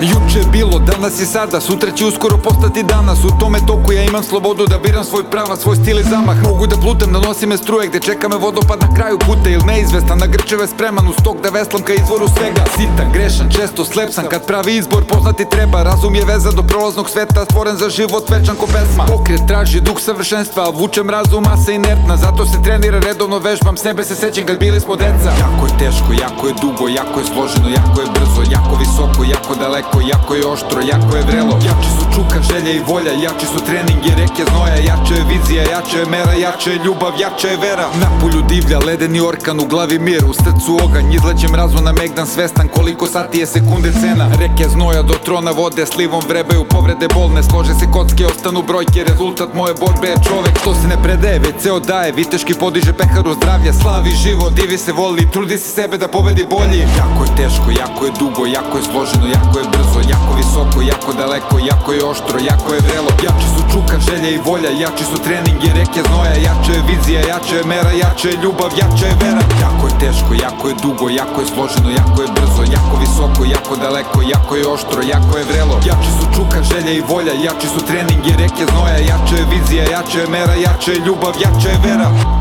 Juče je bilo, danas je sada. Sutra će uskoro postati danas. U tome toku ja imam slobodu da biram svoj prava Svoj stil i zamah. Mogu da plutam, da nosi me struje Gde čeka me vodopad na kraju puta. Ili neizvestan, na grčeve spreman Uz tok da veslam ka izvoru svega? Sitan, grešan, često slep sam Kad pravi izbor poznati treba. Razum je veza do prolaznog sveta Stvoren za život večan ko pesma. Pokret traži duh savršenstva a Vučem razum, masa inertna. Zato se trenira redovno vežbam S nebe se sećam kad bili smo deca. Jako je teško, jako je dugo, jako je složeno Jako je brzo, jako visoko, jako daleko Jako je oštro, jako je vrelo. Jači su čuka, želja i volja Jači su trening i reke znoja Jača je vizija, jača je mera Jača je ljubav, jača je vera. Na polju divlja, ledeni orkan U glavi mir, u srcu oganj Izlećem razum na megdan svestan Koliko sati je sekunde cena. Reke znoja do trona vode Slivom vrebaju povrede bolne Slože se kocke, ostanu brojke Rezultat moje borbe je čovek. Što se ne predaje, već se odaje Viteški podiže peharu zdravlja Slavi život, divi se voli Trudi se sebe da pobedi bolji. Jako je teško, jako je dugo Jako je složeno, jako je Jako jako daleko Jako je oštro, jako je vrelo. Jači su čuka, želja i volja Jači su trening i reke znoja Jača je vizija, jača je mera Jača je ljubav, jača je vera. Jako je teško, jako je dugo Jako je složeno, jako je brzo Jako visoko, jako daleko Jako je oštro, jako je vrelo. Jači su čuka, želja i volja Jači su trening i reke znoja Jača je vizija, jača je mera Jača je ljubav, jača je vera